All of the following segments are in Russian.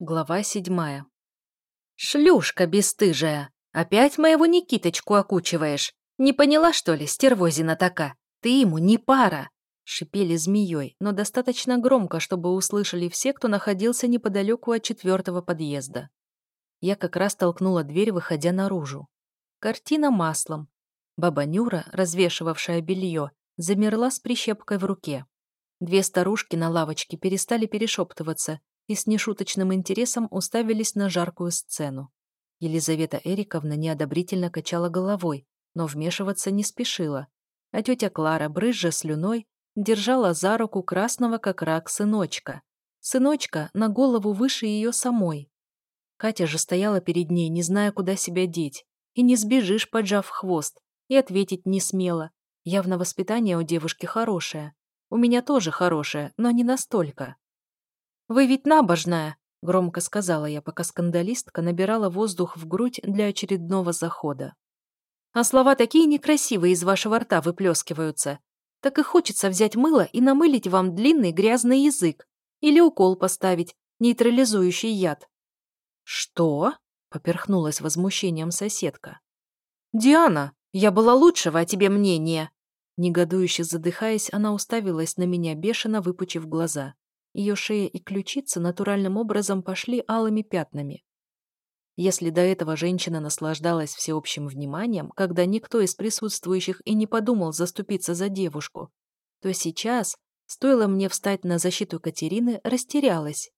Глава седьмая. «Шлюшка бесстыжая! Опять моего Никиточку окучиваешь! Не поняла, что ли, стервозина така? Ты ему не пара!» Шипели змеей, но достаточно громко, чтобы услышали все, кто находился неподалеку от четвертого подъезда. Я как раз толкнула дверь, выходя наружу. Картина маслом. Баба Нюра, развешивавшая белье, замерла с прищепкой в руке. Две старушки на лавочке перестали перешептываться и с нешуточным интересом уставились на жаркую сцену. Елизавета Эриковна неодобрительно качала головой, но вмешиваться не спешила, а тетя Клара, брызжа слюной, держала за руку красного как рак сыночка. Сыночка на голову выше ее самой. Катя же стояла перед ней, не зная, куда себя деть. И не сбежишь, поджав хвост, и ответить не смело. Явно воспитание у девушки хорошее. У меня тоже хорошее, но не настолько. «Вы ведь набожная!» — громко сказала я, пока скандалистка набирала воздух в грудь для очередного захода. «А слова такие некрасивые из вашего рта выплескиваются. Так и хочется взять мыло и намылить вам длинный грязный язык. Или укол поставить, нейтрализующий яд». «Что?» — поперхнулась возмущением соседка. «Диана, я была лучшего о тебе мнения!» Негодующе задыхаясь, она уставилась на меня, бешено выпучив глаза. Ее шея и ключицы натуральным образом пошли алыми пятнами. Если до этого женщина наслаждалась всеобщим вниманием, когда никто из присутствующих и не подумал заступиться за девушку, то сейчас, стоило мне встать на защиту Катерины, растерялась.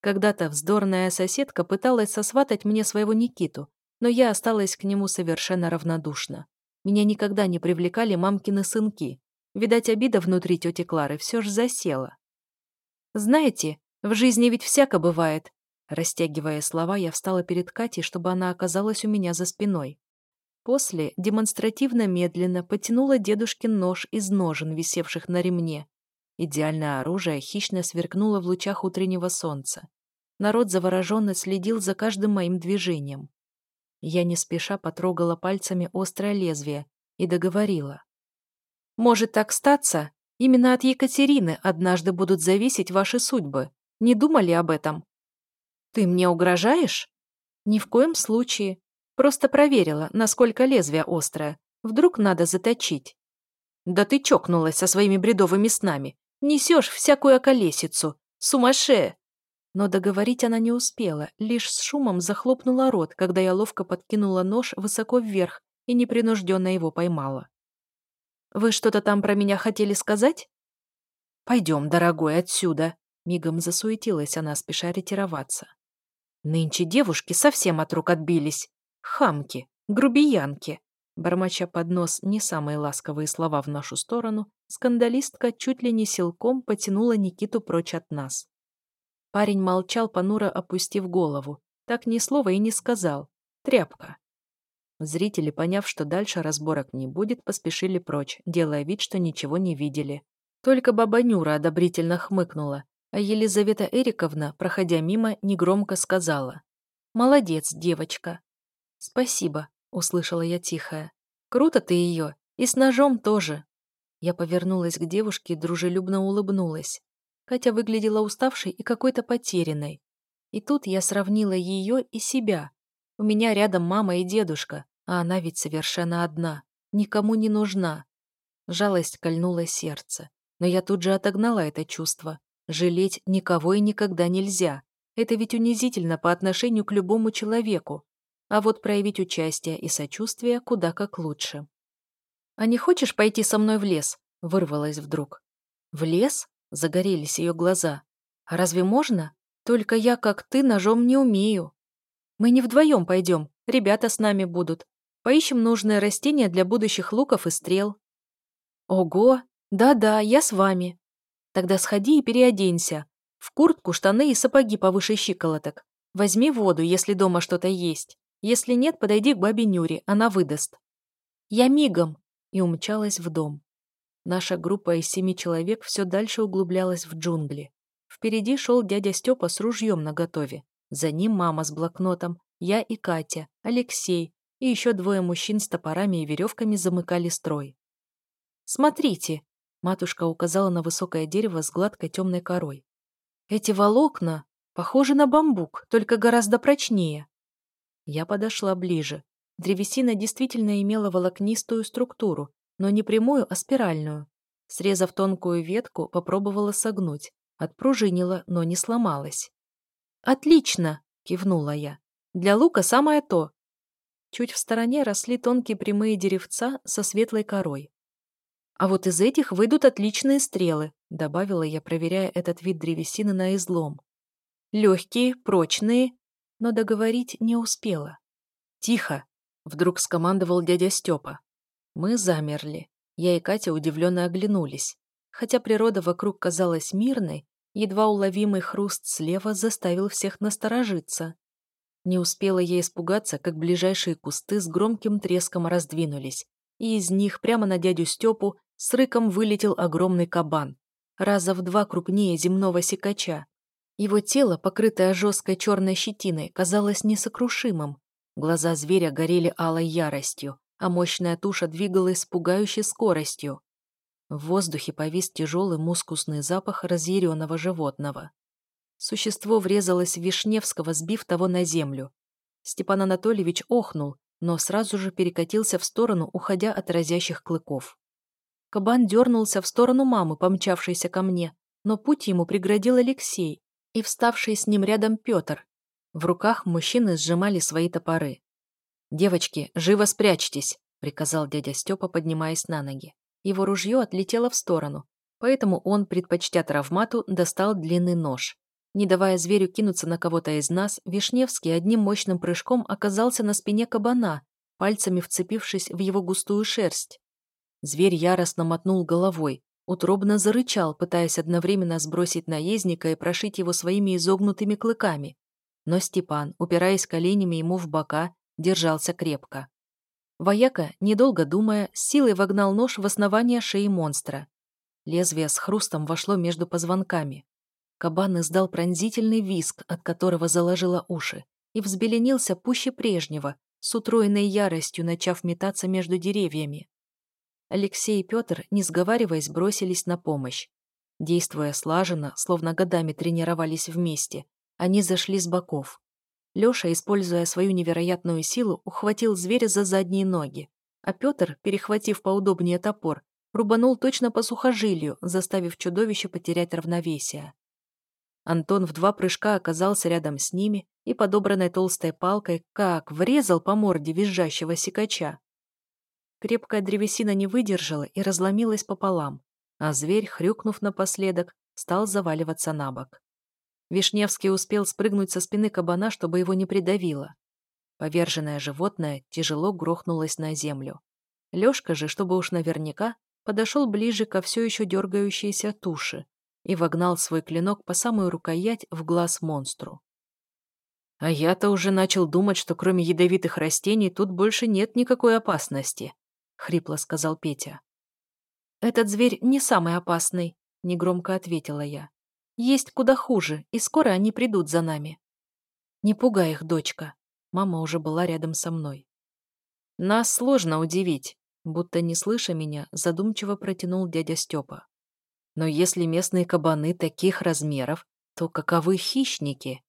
Когда-то вздорная соседка пыталась сосватать мне своего Никиту, но я осталась к нему совершенно равнодушна. Меня никогда не привлекали мамкины сынки. Видать, обида внутри тети Клары все же засела. Знаете, в жизни ведь всяко бывает. Растягивая слова, я встала перед Катей, чтобы она оказалась у меня за спиной. После демонстративно медленно потянула дедушкин нож из ножен, висевших на ремне. Идеальное оружие хищно сверкнуло в лучах утреннего солнца. Народ завороженно следил за каждым моим движением. Я не спеша потрогала пальцами острое лезвие и договорила. «Может так статься, Именно от Екатерины однажды будут зависеть ваши судьбы. Не думали об этом? Ты мне угрожаешь? Ни в коем случае. Просто проверила, насколько лезвие острое. Вдруг надо заточить. Да ты чокнулась со своими бредовыми снами. Несешь всякую околесицу. Сумасше! Но договорить она не успела, лишь с шумом захлопнула рот, когда я ловко подкинула нож высоко вверх и непринужденно его поймала. Вы что-то там про меня хотели сказать? Пойдем, дорогой, отсюда. Мигом засуетилась она, спеша ретироваться. Нынче девушки совсем от рук отбились. Хамки, грубиянки. Бормоча под нос не самые ласковые слова в нашу сторону, скандалистка чуть ли не силком потянула Никиту прочь от нас. Парень молчал, понуро опустив голову. Так ни слова и не сказал. Тряпка. Зрители, поняв, что дальше разборок не будет, поспешили прочь, делая вид, что ничего не видели. Только баба Нюра одобрительно хмыкнула, а Елизавета Эриковна, проходя мимо, негромко сказала. «Молодец, девочка». «Спасибо», — услышала я тихая. «Круто ты ее, и с ножом тоже». Я повернулась к девушке и дружелюбно улыбнулась. Катя выглядела уставшей и какой-то потерянной. И тут я сравнила ее и себя. У меня рядом мама и дедушка, а она ведь совершенно одна, никому не нужна. Жалость кольнула сердце. Но я тут же отогнала это чувство. Жалеть никого и никогда нельзя. Это ведь унизительно по отношению к любому человеку. А вот проявить участие и сочувствие куда как лучше. «А не хочешь пойти со мной в лес?» — вырвалась вдруг. «В лес?» — загорелись ее глаза. «А разве можно? Только я, как ты, ножом не умею. Мы не вдвоем пойдем, ребята с нами будут. Поищем нужные растения для будущих луков и стрел. Ого, да-да, я с вами. Тогда сходи и переоденься. В куртку, штаны и сапоги повыше щиколоток. Возьми воду, если дома что-то есть. Если нет, подойди к бабе Нюре, она выдаст. Я мигом. И умчалась в дом. Наша группа из семи человек все дальше углублялась в джунгли. Впереди шел дядя Степа с ружьем наготове. За ним мама с блокнотом, я и Катя, Алексей, и еще двое мужчин с топорами и веревками замыкали строй. «Смотрите!» — матушка указала на высокое дерево с гладкой темной корой. «Эти волокна, Похоже на бамбук, только гораздо прочнее. Я подошла ближе. Древесина действительно имела волокнистую структуру, но не прямую, а спиральную. Срезав тонкую ветку, попробовала согнуть. Отпружинила, но не сломалась. «Отлично!» — кивнула я. «Для лука самое то!» Чуть в стороне росли тонкие прямые деревца со светлой корой. «А вот из этих выйдут отличные стрелы», — добавила я, проверяя этот вид древесины на излом. «Легкие, прочные», но договорить не успела. «Тихо!» — вдруг скомандовал дядя Степа. Мы замерли. Я и Катя удивленно оглянулись. Хотя природа вокруг казалась мирной, едва уловимый хруст слева заставил всех насторожиться. Не успела я испугаться, как ближайшие кусты с громким треском раздвинулись, и из них прямо на дядю Степу с рыком вылетел огромный кабан, раза в два крупнее земного сикача. Его тело, покрытое жесткой черной щетиной, казалось несокрушимым. Глаза зверя горели алой яростью, а мощная туша двигалась с пугающей скоростью. В воздухе повис тяжелый мускусный запах разъяренного животного. Существо врезалось в Вишневского, сбив того на землю. Степан Анатольевич охнул, но сразу же перекатился в сторону, уходя от разящих клыков. Кабан дернулся в сторону мамы, помчавшейся ко мне, но путь ему преградил Алексей и вставший с ним рядом Петр. В руках мужчины сжимали свои топоры. «Девочки, живо спрячьтесь!» — приказал дядя Степа, поднимаясь на ноги. Его ружье отлетело в сторону, поэтому он, предпочтя травмату, достал длинный нож. Не давая зверю кинуться на кого-то из нас, Вишневский одним мощным прыжком оказался на спине кабана, пальцами вцепившись в его густую шерсть. Зверь яростно мотнул головой, утробно зарычал, пытаясь одновременно сбросить наездника и прошить его своими изогнутыми клыками. Но Степан, упираясь коленями ему в бока, держался крепко. Вояка, недолго думая, с силой вогнал нож в основание шеи монстра. Лезвие с хрустом вошло между позвонками. Кабан издал пронзительный визг, от которого заложило уши, и взбеленился пуще прежнего, с утроенной яростью начав метаться между деревьями. Алексей и Петр, не сговариваясь, бросились на помощь. Действуя слаженно, словно годами тренировались вместе, они зашли с боков. Леша, используя свою невероятную силу, ухватил зверя за задние ноги, а Петр, перехватив поудобнее топор, рубанул точно по сухожилию, заставив чудовище потерять равновесие. Антон в два прыжка оказался рядом с ними и, подобранной толстой палкой, как врезал по морде визжащего сикача. Крепкая древесина не выдержала и разломилась пополам, а зверь, хрюкнув напоследок, стал заваливаться на бок. Вишневский успел спрыгнуть со спины кабана, чтобы его не придавило. Поверженное животное тяжело грохнулось на землю. Лёшка же, чтобы уж наверняка, подошел ближе ко все еще дергающейся туше и вогнал свой клинок по самую рукоять в глаз монстру. А я-то уже начал думать, что кроме ядовитых растений тут больше нет никакой опасности хрипло сказал Петя. Этот зверь не самый опасный, негромко ответила я. Есть куда хуже, и скоро они придут за нами. Не пугай их, дочка. Мама уже была рядом со мной. Нас сложно удивить, будто не слыша меня, задумчиво протянул дядя Степа. Но если местные кабаны таких размеров, то каковы хищники?